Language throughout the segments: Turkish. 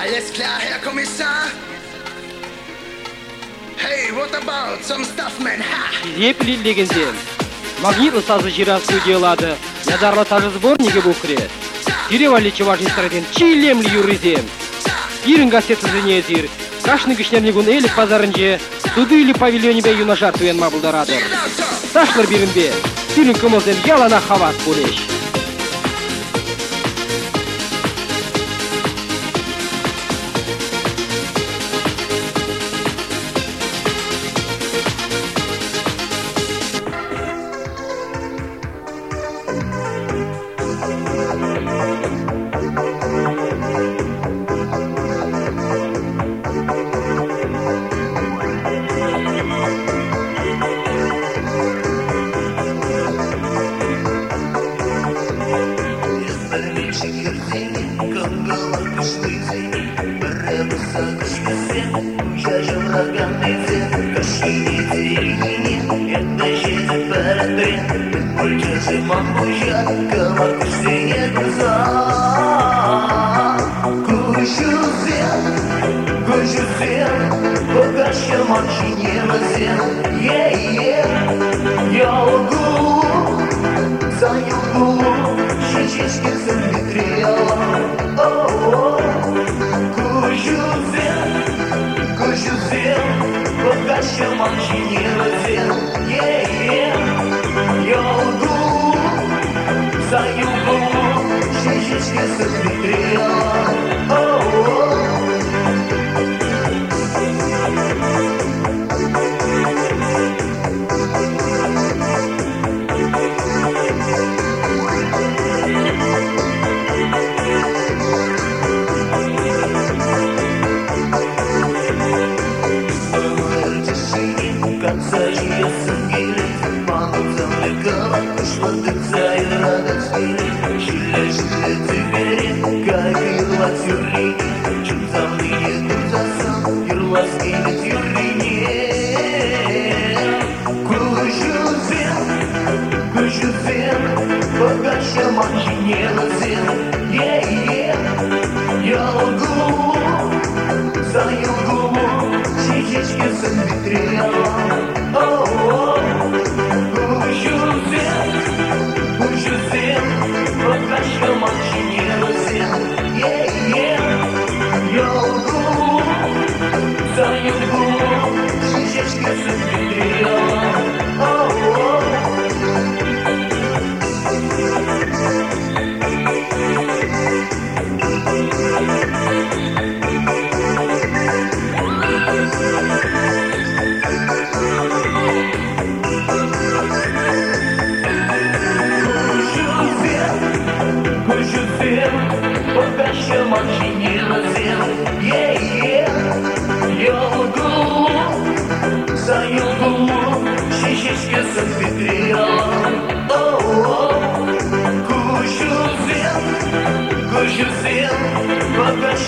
Alles klar, Herr Kommissar? Hey, what about some stuff, man? Ha! Реплин деген сен. Магнит ұстазы жирақ сөйделады. Назарлы тажы сборнигі букре. Переваличи важный страден, чилем ли юрызем. Ирин гасет зенезир. Кашны гүшнернегун элік базарынже. Туды или павильоне бе юнажар туен мабылдарадыр. Ташлар бірінбе. Тюлін кымылден ялана хават болеш.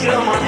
freedom.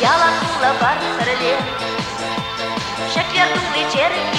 Я лопнула пар королев, Шаг вернулый червь.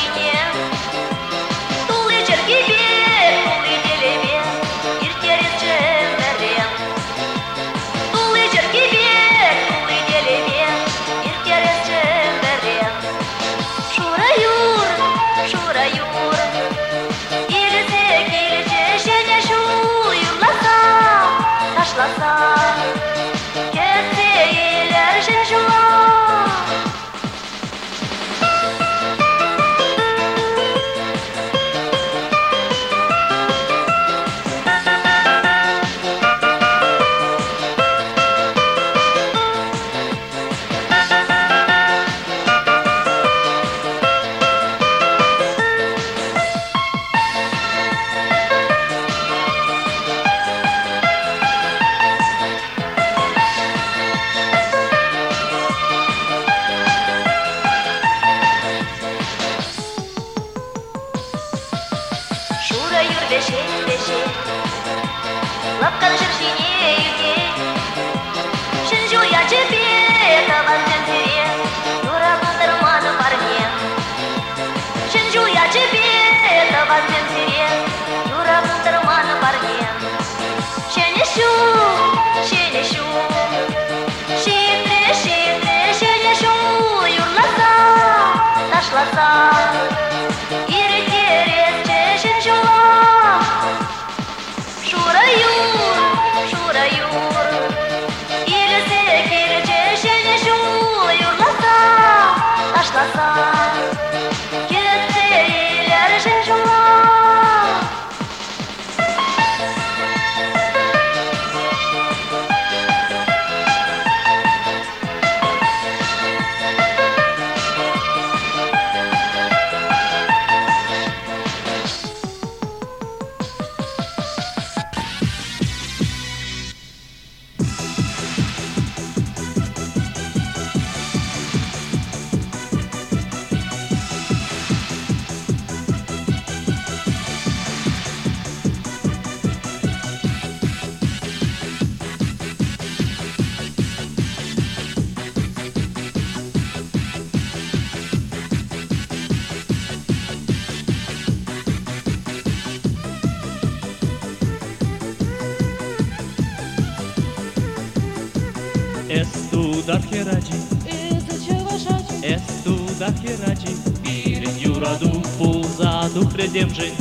украдем же,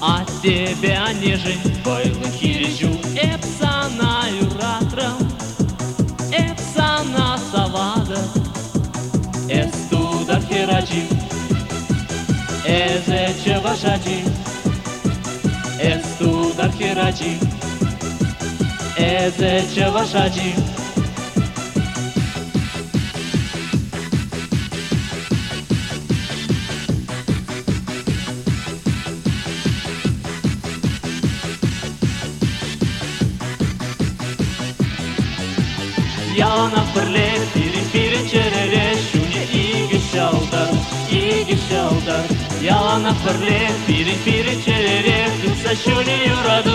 а тебя не же, байлы хиричу, эпсана юратра, эпсана савада, эстуда хирачи, эзе чевашачи, эстуда хирачи, эзе чевашачи. Я на ферле, пири-пири, черере, ты сошли и рада.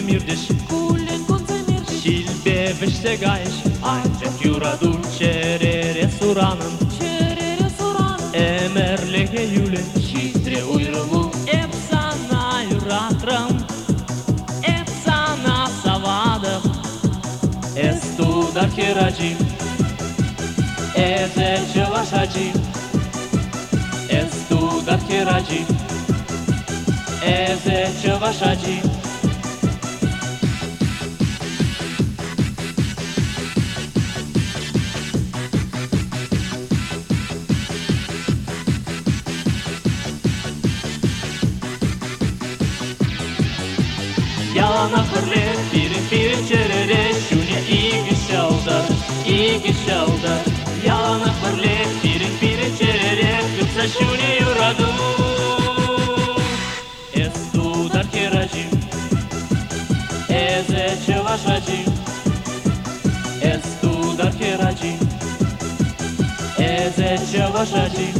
Gişaldar Yana fırle pirin pirin çerere Kısa şune yuradu Kullen kunze mirdiş Şilbe beşte gayeş Ancak yuradu çere restoranın Emerlege yüle Şitre uyrumu. Efsana yuratram Efsana savada Estudar keracı Eze çevaşacı Estudar keracı Eze çevaşacı Yana yetişəldə Yalanaq birlik, birin birin çerek Yutsa şuni yuradı Estu darki racim Eze çevaş racim Estu darki racim Eze çevaş racim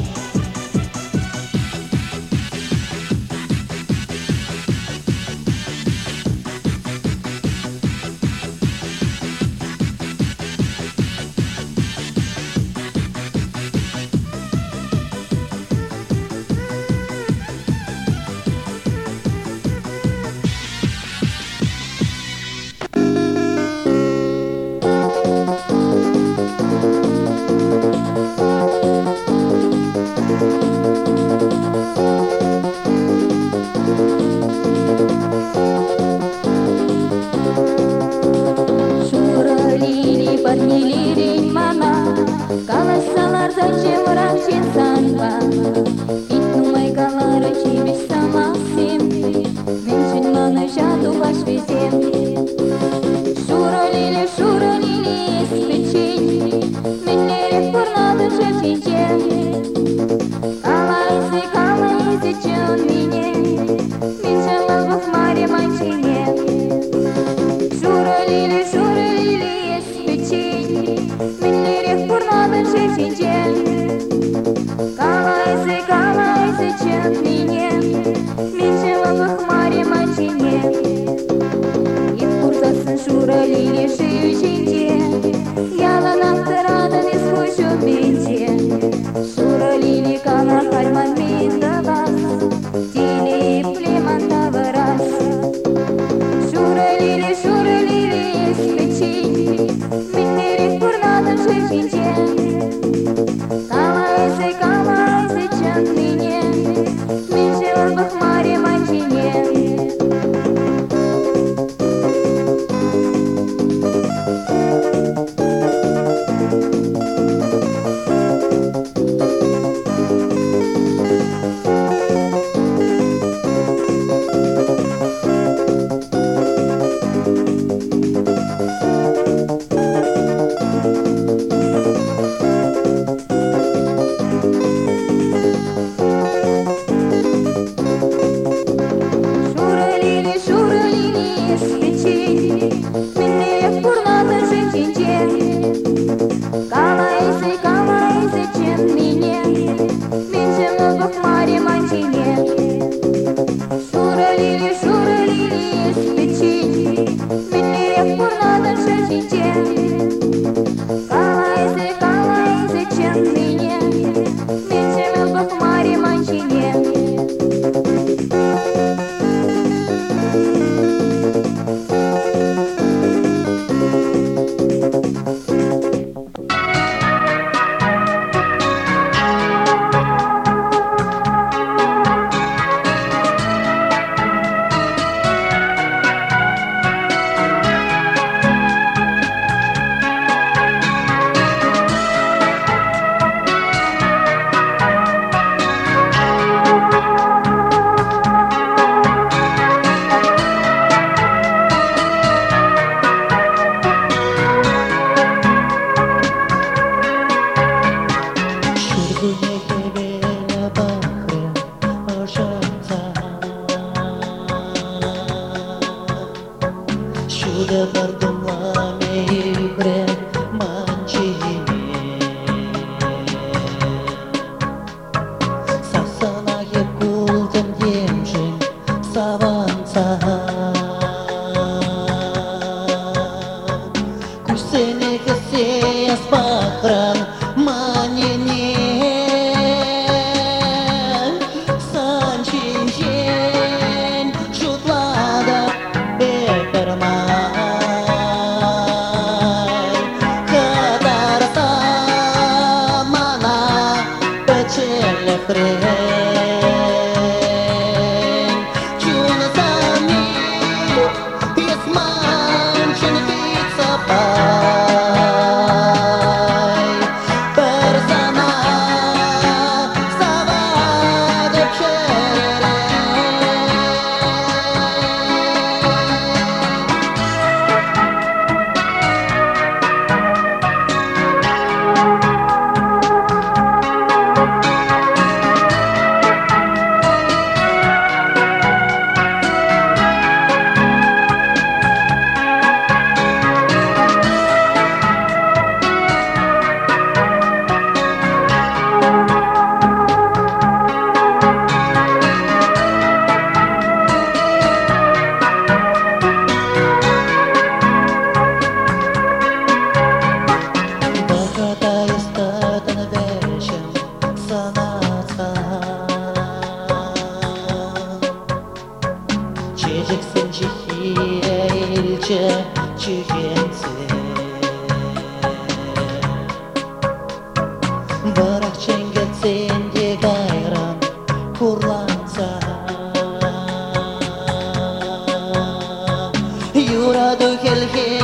here.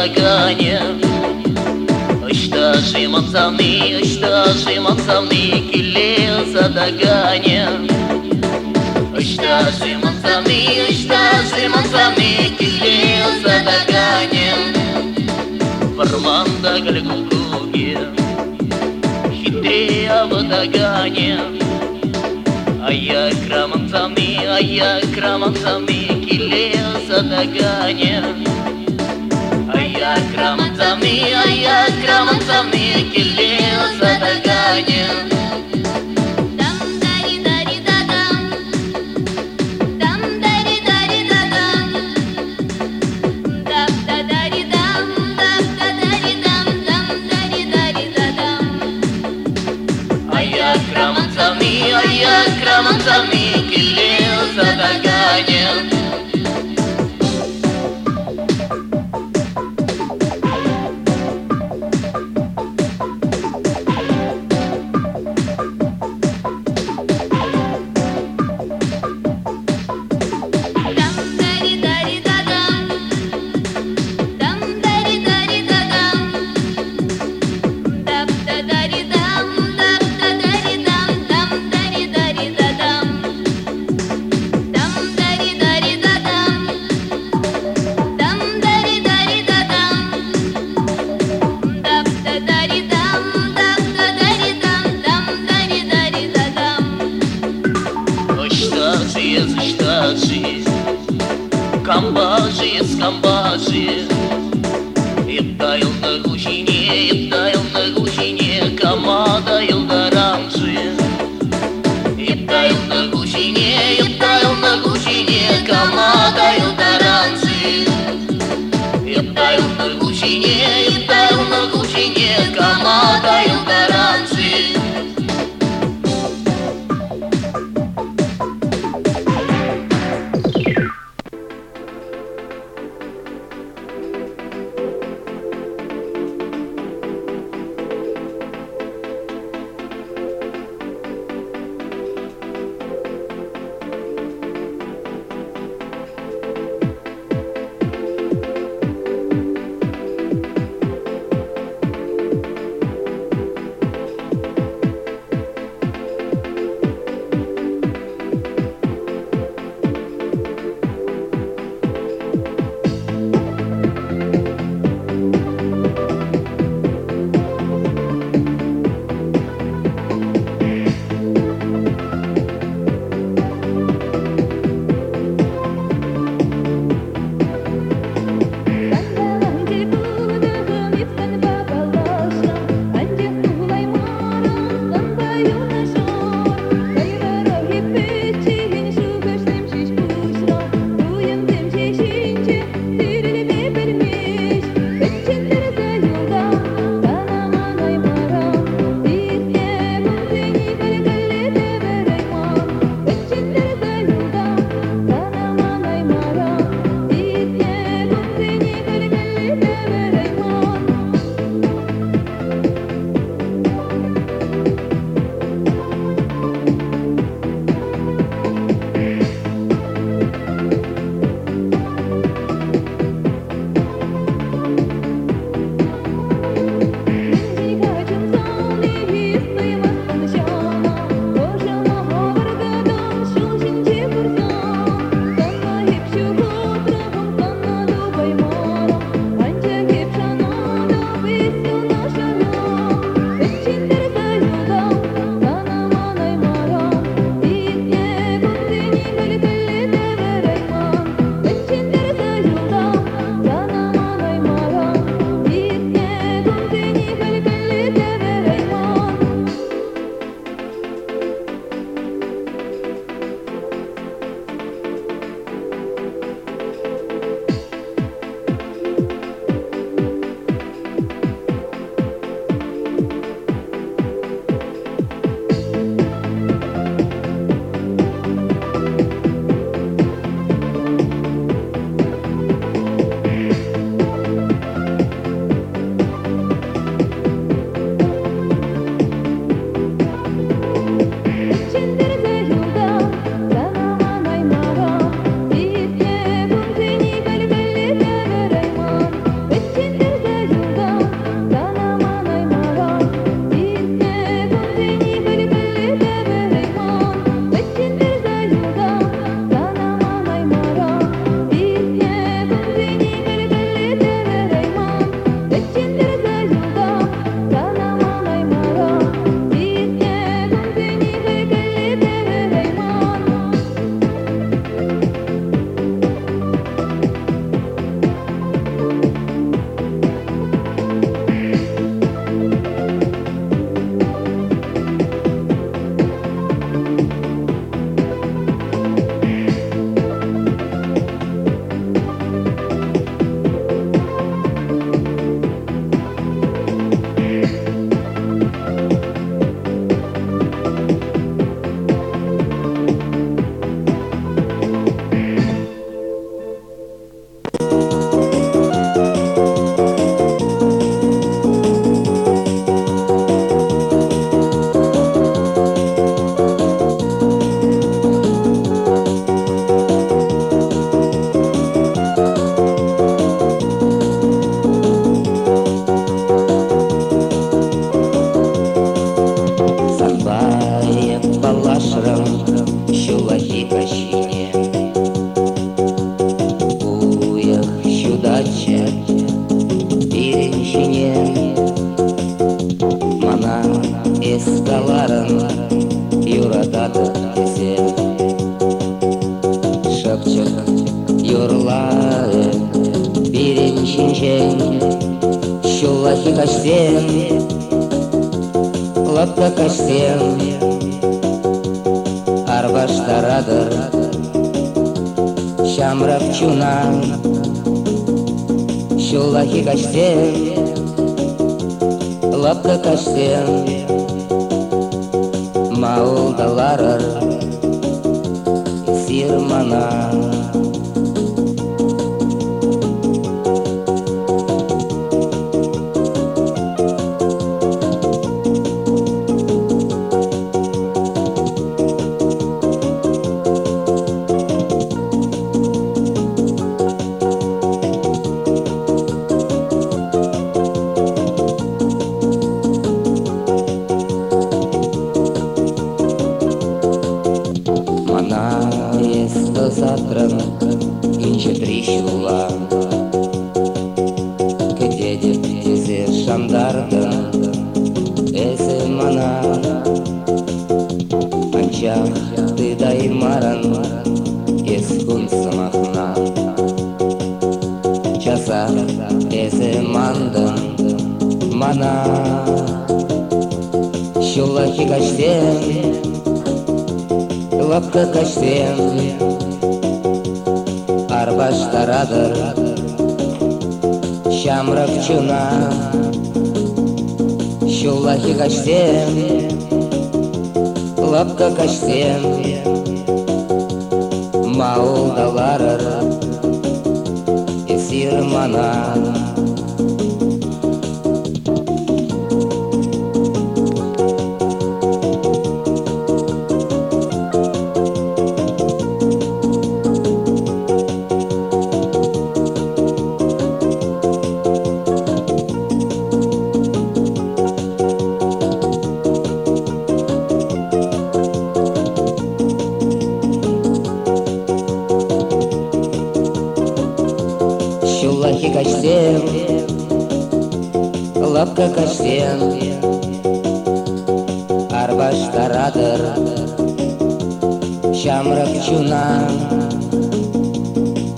нагане Ишта шимон савны, ишта шимон савны Килил садагане Ишта шимон савны, ишта шимон савны Килил садагане Фарманда гальгугуге Хитрия в дагане А я крамон а я крамон савны Килил садагане سميع يا أكرم سميع كل صدق قايم Come on, tell me. Самата Йылдарамчы Ептаю на кучине, ептаю на кучине Камата Йылдарамчы Ептаю на кучине, ептаю на кучине Камата Йылдарамчы batak azpian Arbastarader Shamrak txunan Xullahik azpian Laptak azpian Maul dalarar Zirmanan Эсі мана Анчах тыдай маран Ескун сымахна Часа эсі мандың Мана Шулахи каштен лапка каштен Арбаштарадыр Шамрак чуна Чулаки качсем, лапка качсем, Маулдалар, эсир манан. Ka kastien Arbashtaradar Shamrak chuna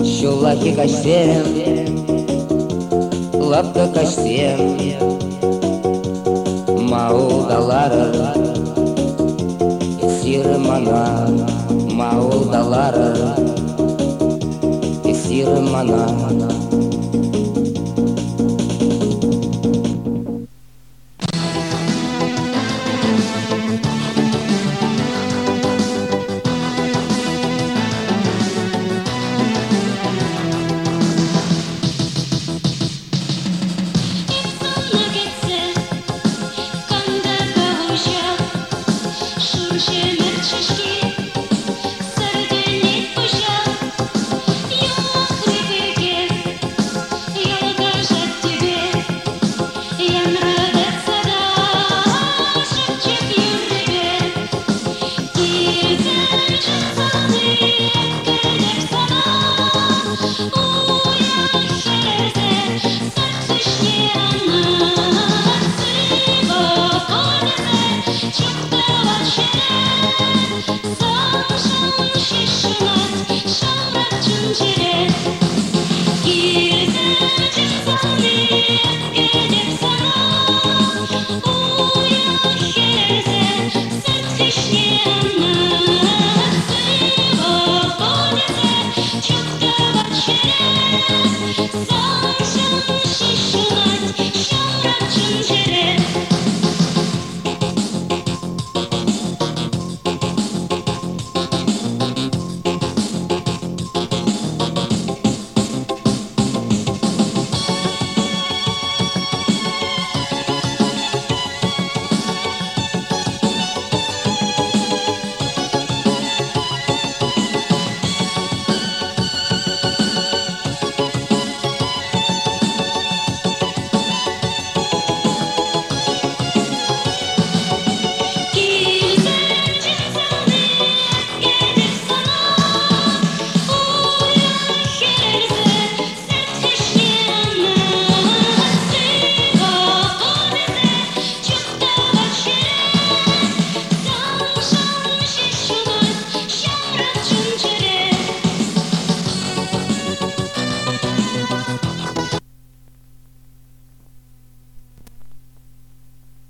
Shulaki kastien Lapka kastien Mauldalar Sirmana Mauldalar Sirmana Mauldalar